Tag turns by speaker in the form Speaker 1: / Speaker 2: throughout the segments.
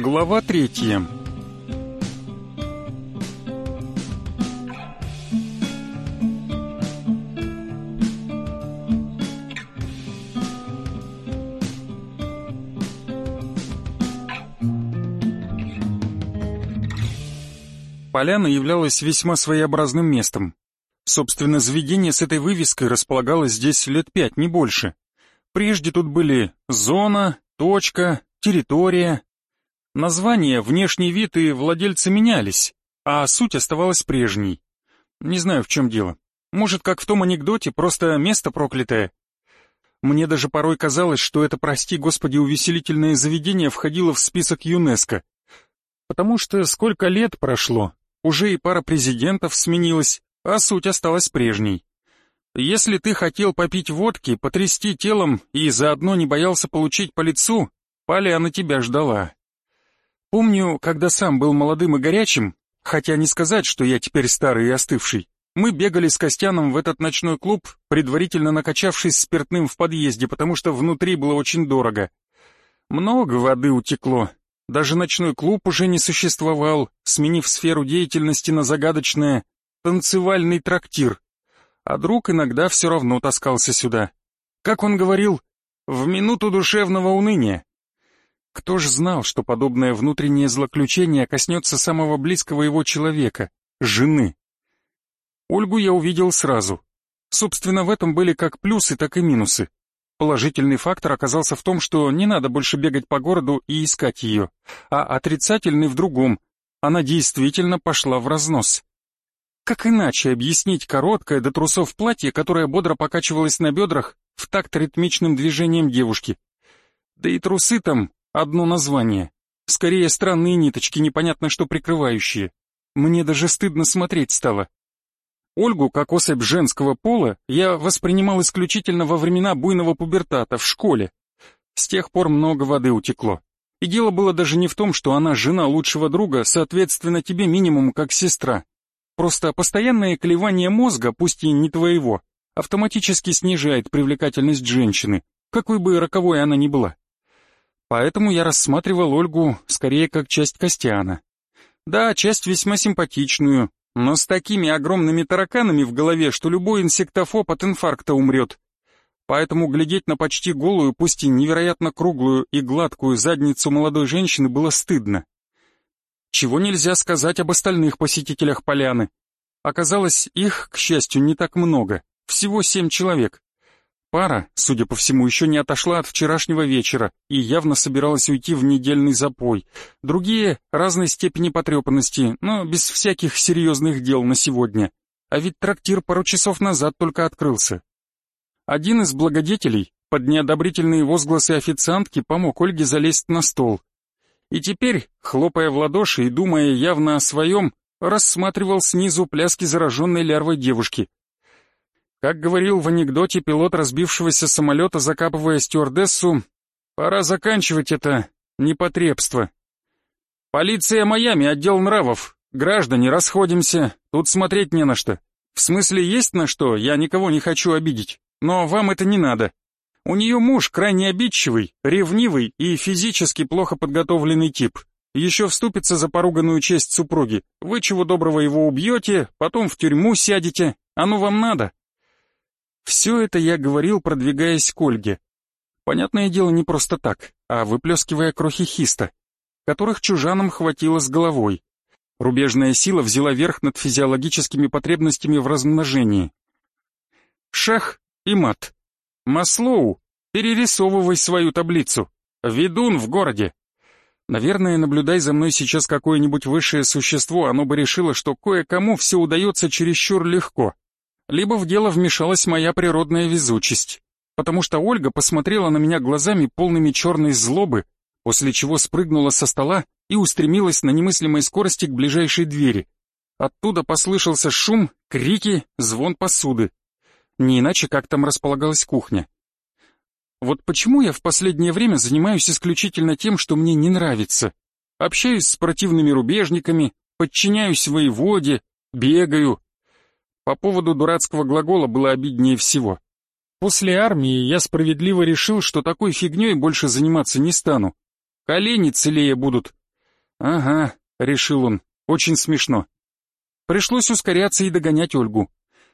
Speaker 1: Глава третья Поляна являлась весьма своеобразным местом. Собственно, заведение с этой вывеской располагалось здесь лет пять, не больше. Прежде тут были зона, точка, территория. Названия, внешний вид и владельцы менялись, а суть оставалась прежней. Не знаю, в чем дело. Может, как в том анекдоте, просто место проклятое. Мне даже порой казалось, что это, прости господи, увеселительное заведение входило в список ЮНЕСКО. Потому что сколько лет прошло, уже и пара президентов сменилась, а суть осталась прежней. Если ты хотел попить водки, потрясти телом и заодно не боялся получить по лицу, Поляна тебя ждала. Помню, когда сам был молодым и горячим, хотя не сказать, что я теперь старый и остывший, мы бегали с Костяном в этот ночной клуб, предварительно накачавшись спиртным в подъезде, потому что внутри было очень дорого. Много воды утекло. Даже ночной клуб уже не существовал, сменив сферу деятельности на загадочное «танцевальный трактир». А друг иногда все равно таскался сюда. Как он говорил, в минуту душевного уныния. Кто ж знал, что подобное внутреннее злоключение коснется самого близкого его человека, жены? Ольгу я увидел сразу. Собственно, в этом были как плюсы, так и минусы. Положительный фактор оказался в том, что не надо больше бегать по городу и искать ее, а отрицательный в другом. Она действительно пошла в разнос. Как иначе объяснить короткое до трусов платье, которое бодро покачивалось на бедрах в такт ритмичным движением девушки? Да и трусы там Одно название. Скорее странные ниточки, непонятно что прикрывающие. Мне даже стыдно смотреть стало. Ольгу, как особь женского пола, я воспринимал исключительно во времена буйного пубертата в школе. С тех пор много воды утекло. И дело было даже не в том, что она жена лучшего друга, соответственно тебе минимум как сестра. Просто постоянное клевание мозга, пусть и не твоего, автоматически снижает привлекательность женщины, какой бы роковой она ни была. Поэтому я рассматривал Ольгу скорее как часть Костяна. Да, часть весьма симпатичную, но с такими огромными тараканами в голове, что любой инсектофоб от инфаркта умрет. Поэтому глядеть на почти голую, пусть и невероятно круглую и гладкую задницу молодой женщины было стыдно. Чего нельзя сказать об остальных посетителях поляны. Оказалось, их, к счастью, не так много, всего семь человек. Пара, судя по всему, еще не отошла от вчерашнего вечера и явно собиралась уйти в недельный запой. Другие — разной степени потрепанности, но без всяких серьезных дел на сегодня. А ведь трактир пару часов назад только открылся. Один из благодетелей под неодобрительные возгласы официантки помог Ольге залезть на стол. И теперь, хлопая в ладоши и думая явно о своем, рассматривал снизу пляски зараженной лярвой девушки — как говорил в анекдоте пилот разбившегося самолета, закапывая стюардессу, пора заканчивать это непотребство. «Полиция Майами, отдел нравов. Граждане, расходимся. Тут смотреть не на что. В смысле, есть на что, я никого не хочу обидеть. Но вам это не надо. У нее муж крайне обидчивый, ревнивый и физически плохо подготовленный тип. Еще вступится за поруганную честь супруги. Вы чего доброго его убьете, потом в тюрьму сядете. Оно вам надо?» Все это я говорил, продвигаясь к Ольге. Понятное дело, не просто так, а выплескивая крохи хиста, которых чужанам хватило с головой. Рубежная сила взяла верх над физиологическими потребностями в размножении. Шах и мат. Маслоу, перерисовывай свою таблицу. Ведун в городе. Наверное, наблюдай за мной сейчас какое-нибудь высшее существо, оно бы решило, что кое-кому все удается чересчур легко либо в дело вмешалась моя природная везучесть, потому что Ольга посмотрела на меня глазами полными черной злобы, после чего спрыгнула со стола и устремилась на немыслимой скорости к ближайшей двери. Оттуда послышался шум, крики, звон посуды. Не иначе, как там располагалась кухня. Вот почему я в последнее время занимаюсь исключительно тем, что мне не нравится. Общаюсь с противными рубежниками, подчиняюсь воеводе, бегаю, по поводу дурацкого глагола было обиднее всего. После армии я справедливо решил, что такой фигней больше заниматься не стану. Колени целее будут, Ага, решил он, очень смешно. Пришлось ускоряться и догонять Ольгу.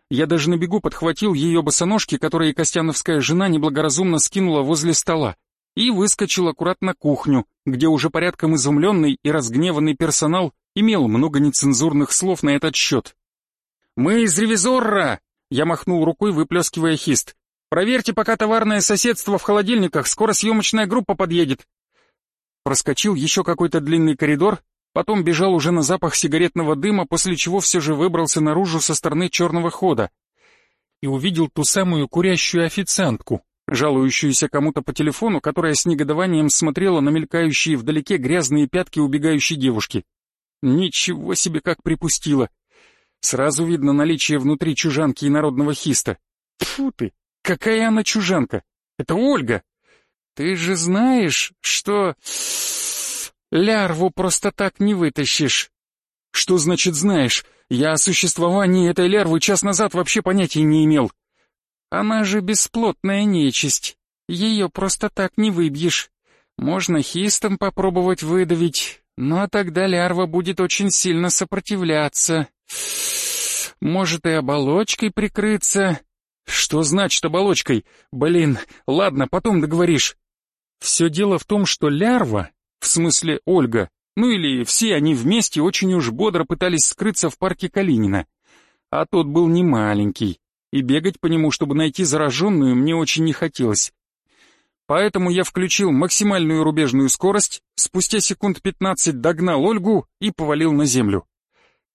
Speaker 1: Я даже на бегу подхватил ее босоножки, которые Костяновская жена неблагоразумно скинула возле стола, и выскочил аккуратно на кухню, где уже порядком изумленный и разгневанный персонал имел много нецензурных слов на этот счет. «Мы из ревизора!» — я махнул рукой, выплескивая хист. «Проверьте пока товарное соседство в холодильниках, скоро съемочная группа подъедет». Проскочил еще какой-то длинный коридор, Потом бежал уже на запах сигаретного дыма, после чего все же выбрался наружу со стороны черного хода и увидел ту самую курящую официантку, жалующуюся кому-то по телефону, которая с негодованием смотрела на мелькающие вдалеке грязные пятки убегающей девушки. Ничего себе как припустила. Сразу видно наличие внутри чужанки и народного хиста. Тьфу ты, какая она чужанка! Это Ольга! Ты же знаешь, что... Лярву просто так не вытащишь. Что значит знаешь? Я о существовании этой лярвы час назад вообще понятия не имел. Она же бесплотная нечисть. Ее просто так не выбьешь. Можно хистом попробовать выдавить, но тогда лярва будет очень сильно сопротивляться. Может и оболочкой прикрыться. Что значит оболочкой? Блин, ладно, потом договоришь. Все дело в том, что лярва в смысле Ольга, ну или все они вместе очень уж бодро пытались скрыться в парке Калинина. А тот был не маленький, и бегать по нему, чтобы найти зараженную, мне очень не хотелось. Поэтому я включил максимальную рубежную скорость, спустя секунд 15 догнал Ольгу и повалил на землю.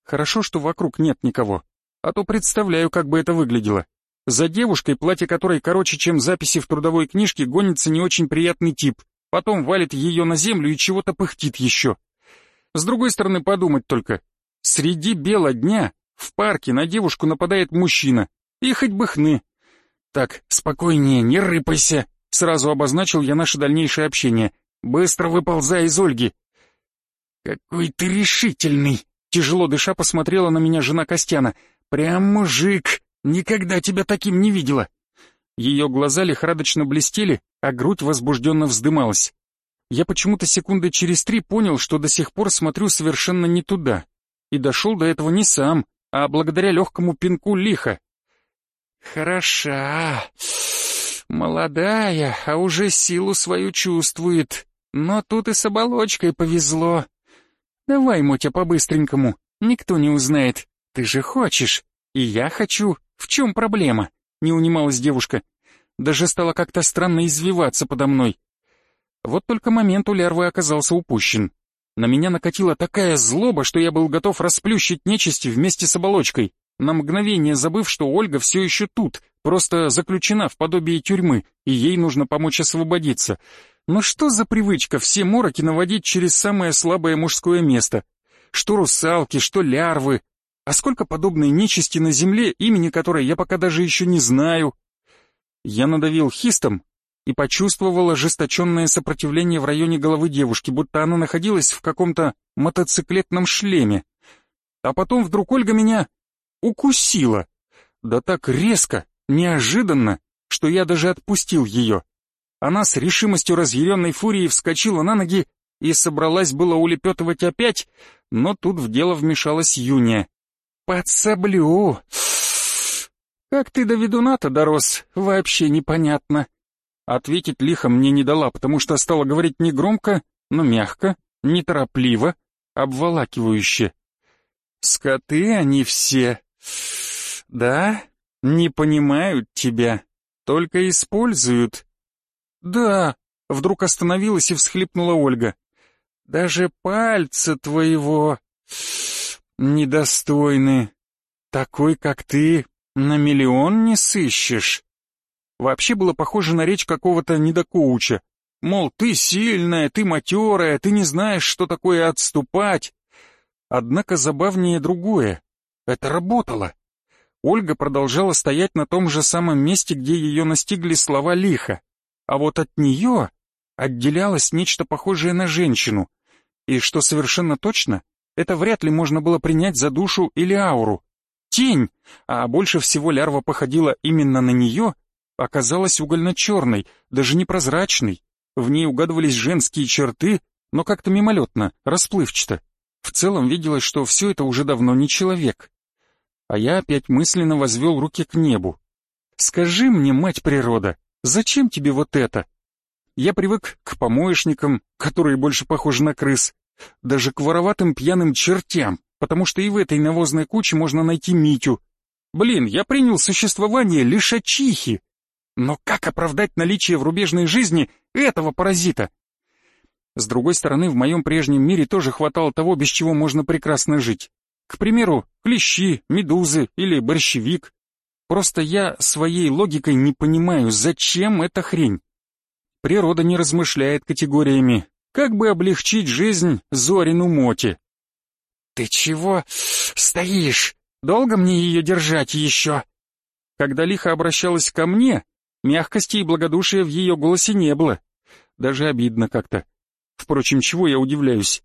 Speaker 1: Хорошо, что вокруг нет никого, а то представляю, как бы это выглядело. За девушкой, платье которой короче, чем записи в трудовой книжке, гонится не очень приятный тип, потом валит ее на землю и чего-то пыхтит еще. С другой стороны, подумать только. Среди бела дня в парке на девушку нападает мужчина. И хоть бы хны. Так, спокойнее, не рыпайся. Сразу обозначил я наше дальнейшее общение. Быстро выползай из Ольги. Какой ты решительный. Тяжело дыша посмотрела на меня жена Костяна. Прям мужик. Никогда тебя таким не видела. Ее глаза лихорадочно блестели, а грудь возбужденно вздымалась. Я почему-то секунды через три понял, что до сих пор смотрю совершенно не туда. И дошел до этого не сам, а благодаря легкому пинку лиха. «Хороша, молодая, а уже силу свою чувствует. Но тут и с оболочкой повезло. Давай, Мотя, по-быстренькому, никто не узнает. Ты же хочешь, и я хочу. В чем проблема?» не унималась девушка. Даже стала как-то странно извиваться подо мной. Вот только момент у лярвы оказался упущен. На меня накатила такая злоба, что я был готов расплющить нечисти вместе с оболочкой, на мгновение забыв, что Ольга все еще тут, просто заключена в подобие тюрьмы, и ей нужно помочь освободиться. Но что за привычка все мороки наводить через самое слабое мужское место? Что русалки, что лярвы, а сколько подобной нечисти на земле, имени которой я пока даже еще не знаю? Я надавил хистом и почувствовал ожесточенное сопротивление в районе головы девушки, будто она находилась в каком-то мотоциклетном шлеме. А потом вдруг Ольга меня укусила. Да так резко, неожиданно, что я даже отпустил ее. Она с решимостью разъяренной фурии вскочила на ноги и собралась было улепетывать опять, но тут в дело вмешалась Юния. «Подсоблю!» «Как ты до ведуна-то дорос, вообще непонятно». Ответить лихо мне не дала, потому что стала говорить не громко, но мягко, неторопливо, обволакивающе. «Скоты они все. Да, не понимают тебя, только используют». «Да», — вдруг остановилась и всхлипнула Ольга. «Даже пальца твоего...» недостойны. Такой, как ты, на миллион не сыщешь. Вообще было похоже на речь какого-то недокоуча. Мол, ты сильная, ты матерая, ты не знаешь, что такое отступать. Однако забавнее другое. Это работало. Ольга продолжала стоять на том же самом месте, где ее настигли слова лиха. А вот от нее отделялось нечто похожее на женщину. И что совершенно точно, это вряд ли можно было принять за душу или ауру. Тень, а больше всего лярва походила именно на нее, оказалась угольно-черной, даже непрозрачной. В ней угадывались женские черты, но как-то мимолетно, расплывчато. В целом виделось, что все это уже давно не человек. А я опять мысленно возвел руки к небу. «Скажи мне, мать природа, зачем тебе вот это?» Я привык к помоечникам, которые больше похожи на крыс, даже к вороватым пьяным чертям, потому что и в этой навозной куче можно найти Митю. Блин, я принял существование лишачихи. Но как оправдать наличие в рубежной жизни этого паразита? С другой стороны, в моем прежнем мире тоже хватало того, без чего можно прекрасно жить. К примеру, клещи, медузы или борщевик. Просто я своей логикой не понимаю, зачем эта хрень. Природа не размышляет категориями. Как бы облегчить жизнь Зорину Моти? «Ты чего стоишь? Долго мне ее держать еще?» Когда лихо обращалась ко мне, мягкости и благодушия в ее голосе не было. Даже обидно как-то. Впрочем, чего я удивляюсь?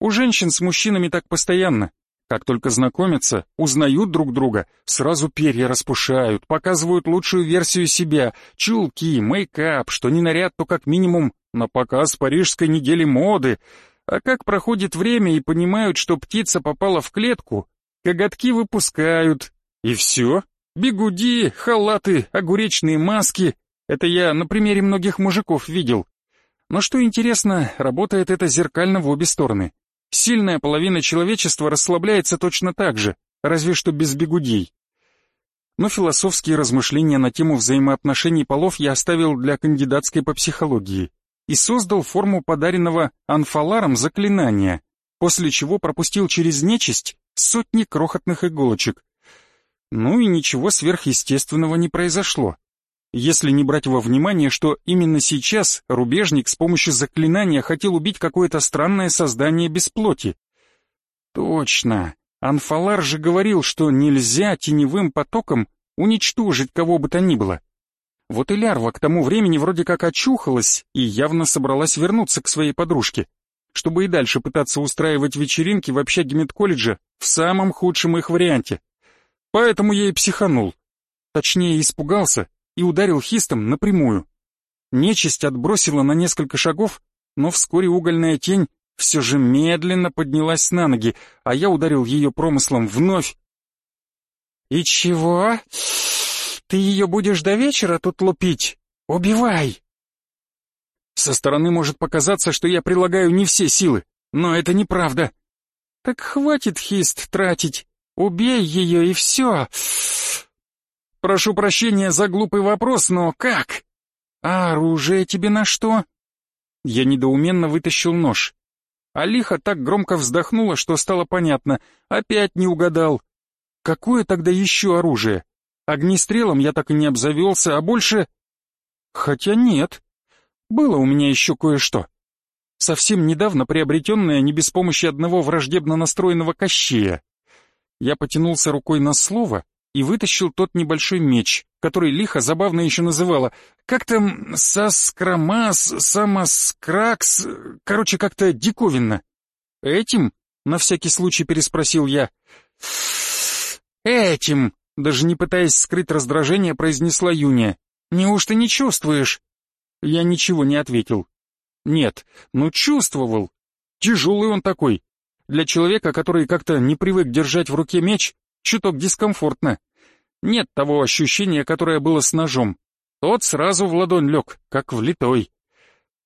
Speaker 1: У женщин с мужчинами так постоянно. Как только знакомятся, узнают друг друга, сразу перья распушают, показывают лучшую версию себя, чулки, мейкап, что не наряд, то как минимум на показ парижской недели моды. А как проходит время и понимают, что птица попала в клетку, коготки выпускают. И все. Бегуди, халаты, огуречные маски. Это я на примере многих мужиков видел. Но что интересно, работает это зеркально в обе стороны. Сильная половина человечества расслабляется точно так же, разве что без бегудей. Но философские размышления на тему взаимоотношений полов я оставил для кандидатской по психологии и создал форму подаренного анфаларом заклинания, после чего пропустил через нечисть сотни крохотных иголочек. Ну и ничего сверхъестественного не произошло если не брать во внимание, что именно сейчас рубежник с помощью заклинания хотел убить какое-то странное создание без плоти. Точно, Анфалар же говорил, что нельзя теневым потоком уничтожить кого бы то ни было. Вот и Лярва к тому времени вроде как очухалась и явно собралась вернуться к своей подружке, чтобы и дальше пытаться устраивать вечеринки в общаге медколледжа в самом худшем их варианте. Поэтому я и психанул. Точнее, испугался и ударил хистом напрямую. Нечисть отбросила на несколько шагов, но вскоре угольная тень все же медленно поднялась на ноги, а я ударил ее промыслом вновь. «И чего? Ты ее будешь до вечера тут лупить? Убивай!» Со стороны может показаться, что я прилагаю не все силы, но это неправда. Так хватит хист тратить, убей ее и все. Прошу прощения за глупый вопрос, но как? А оружие тебе на что? Я недоуменно вытащил нож. Алиха так громко вздохнула, что стало понятно. Опять не угадал. Какое тогда еще оружие? Огнестрелом я так и не обзавелся, а больше... Хотя нет. Было у меня еще кое-что. Совсем недавно приобретенное не без помощи одного враждебно настроенного кощея. Я потянулся рукой на слово, и вытащил тот небольшой меч, который лихо забавно еще называла. Как там Саскрамас, Самаскракс, короче, как-то диковинно. «Этим?» — на всякий случай переспросил я. «Этим!» — даже не пытаясь скрыть раздражение, произнесла Юния. «Неужто не чувствуешь?» Я ничего не ответил. «Нет, ну чувствовал. Тяжелый он такой. Для человека, который как-то не привык держать в руке меч, чуток дискомфортно. Нет того ощущения, которое было с ножом. Тот сразу в ладонь лег, как влитой.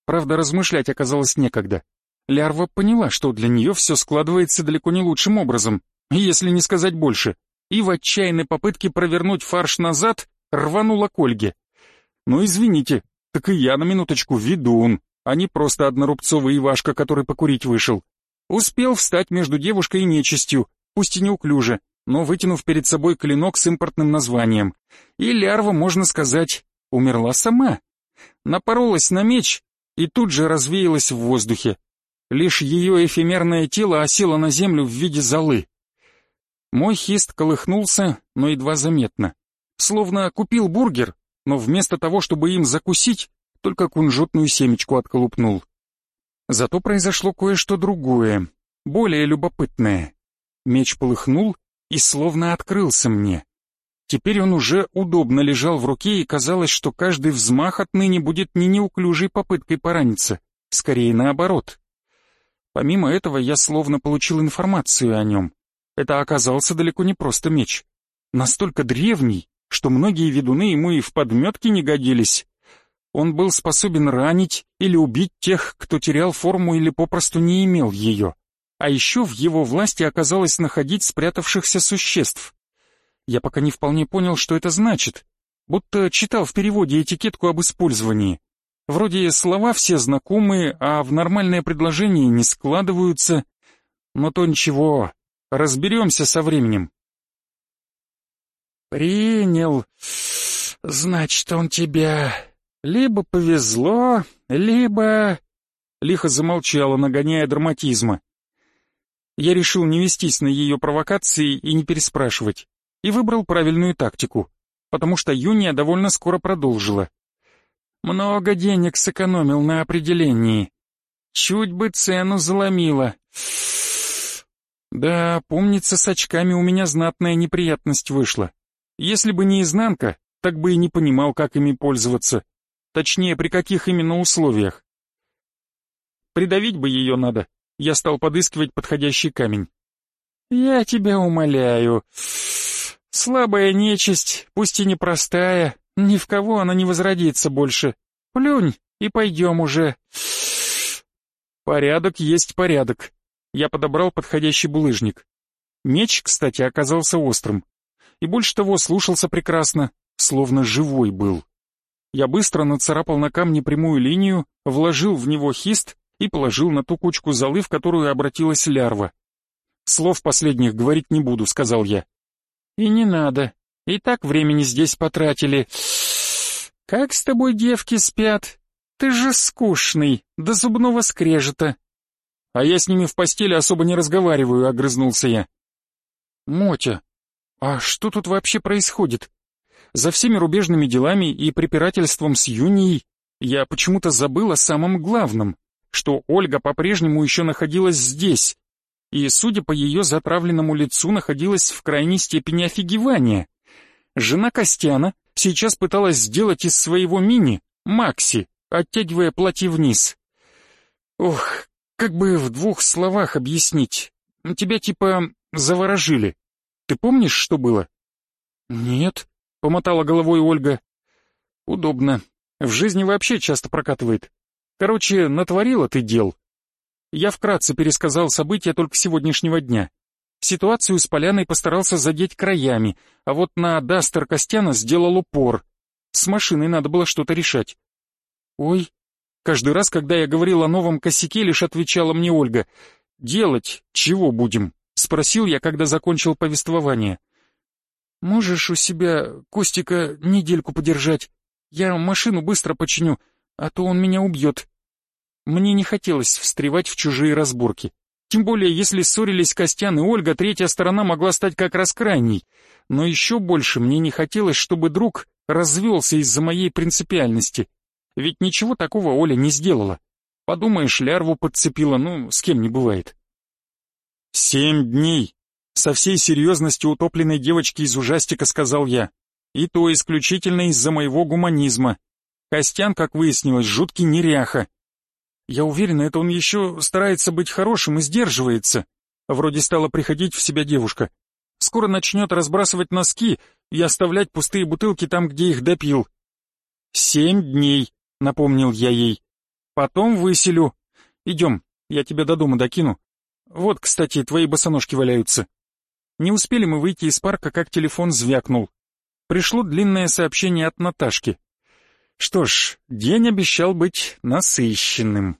Speaker 1: Правда, размышлять оказалось некогда. Лярва поняла, что для нее все складывается далеко не лучшим образом, если не сказать больше, и в отчаянной попытке провернуть фарш назад рванула к Ольге. Ну извините, так и я на минуточку ведун, а не просто однорубцовый Ивашка, который покурить вышел. Успел встать между девушкой и нечистью, пусть и неуклюже, но вытянув перед собой клинок с импортным названием. И лярва, можно сказать, умерла сама. Напоролась на меч и тут же развеялась в воздухе. Лишь ее эфемерное тело осело на землю в виде золы. Мой хист колыхнулся, но едва заметно. Словно купил бургер, но вместо того, чтобы им закусить, только кунжутную семечку отколупнул. Зато произошло кое-что другое, более любопытное. Меч полыхнул, и словно открылся мне. Теперь он уже удобно лежал в руке, и казалось, что каждый взмах отныне будет не неуклюжей попыткой пораниться, скорее наоборот. Помимо этого, я словно получил информацию о нем. Это оказался далеко не просто меч. Настолько древний, что многие ведуны ему и в подметке не годились. Он был способен ранить или убить тех, кто терял форму или попросту не имел ее. А еще в его власти оказалось находить спрятавшихся существ. Я пока не вполне понял, что это значит, будто читал в переводе этикетку об использовании. Вроде слова все знакомые, а в нормальное предложение не складываются. Но то ничего, разберемся со временем. «Принял. Значит, он тебя либо повезло, либо...» Лихо замолчала, нагоняя драматизма. Я решил не вестись на ее провокации и не переспрашивать, и выбрал правильную тактику, потому что Юния довольно скоро продолжила. Много денег сэкономил на определении. Чуть бы цену заломила. Да, помнится, с очками у меня знатная неприятность вышла. Если бы не изнанка, так бы и не понимал, как ими пользоваться. Точнее, при каких именно условиях. Придавить бы ее надо. Я стал подыскивать подходящий камень. Я тебя умоляю. Слабая нечисть, пусть и непростая, ни в кого она не возродится больше. Плюнь и пойдем уже. Порядок есть порядок. Я подобрал подходящий булыжник. Меч, кстати, оказался острым. И больше того, слушался прекрасно, словно живой был. Я быстро нацарапал на камне прямую линию, вложил в него хист и положил на ту кучку золы, в которую обратилась лярва. «Слов последних говорить не буду», — сказал я. «И не надо. И так времени здесь потратили. Как с тобой девки спят? Ты же скучный, до зубного скрежета». «А я с ними в постели особо не разговариваю», — огрызнулся я. «Мотя, а что тут вообще происходит? За всеми рубежными делами и препирательством с Юнией я почему-то забыл о самом главном, что Ольга по-прежнему еще находилась здесь, и, судя по ее затравленному лицу, находилась в крайней степени офигевания. Жена Костяна сейчас пыталась сделать из своего мини Макси, оттягивая платье вниз. Ох, как бы в двух словах объяснить. Тебя типа заворожили. Ты помнишь, что было? Нет, — помотала головой Ольга. «Удобно. В жизни вообще часто прокатывает. Короче, натворила ты дел». Я вкратце пересказал события только сегодняшнего дня. Ситуацию с поляной постарался задеть краями, а вот на Дастер Костяна сделал упор. С машиной надо было что-то решать. «Ой». Каждый раз, когда я говорил о новом косяке, лишь отвечала мне Ольга. «Делать чего будем?» — спросил я, когда закончил повествование. «Можешь у себя Костика недельку подержать? Я машину быстро починю, а то он меня убьет». Мне не хотелось встревать в чужие разборки. Тем более, если ссорились Костян и Ольга, третья сторона могла стать как раз крайней. Но еще больше мне не хотелось, чтобы друг развелся из-за моей принципиальности. Ведь ничего такого Оля не сделала. Подумаешь, лярву подцепила, ну, с кем не бывает. «Семь дней», со всей серьезностью утопленной девочки из ужастика сказал я. И то исключительно из-за моего гуманизма. Костян, как выяснилось, жуткий неряха. Я уверена, это он еще старается быть хорошим и сдерживается. Вроде стала приходить в себя девушка. Скоро начнет разбрасывать носки и оставлять пустые бутылки там, где их допил. «Семь дней», — напомнил я ей. «Потом выселю. Идем, я тебя до дома докину. Вот, кстати, твои босоножки валяются». Не успели мы выйти из парка, как телефон звякнул. Пришло длинное сообщение от Наташки. Что ж, день обещал быть насыщенным.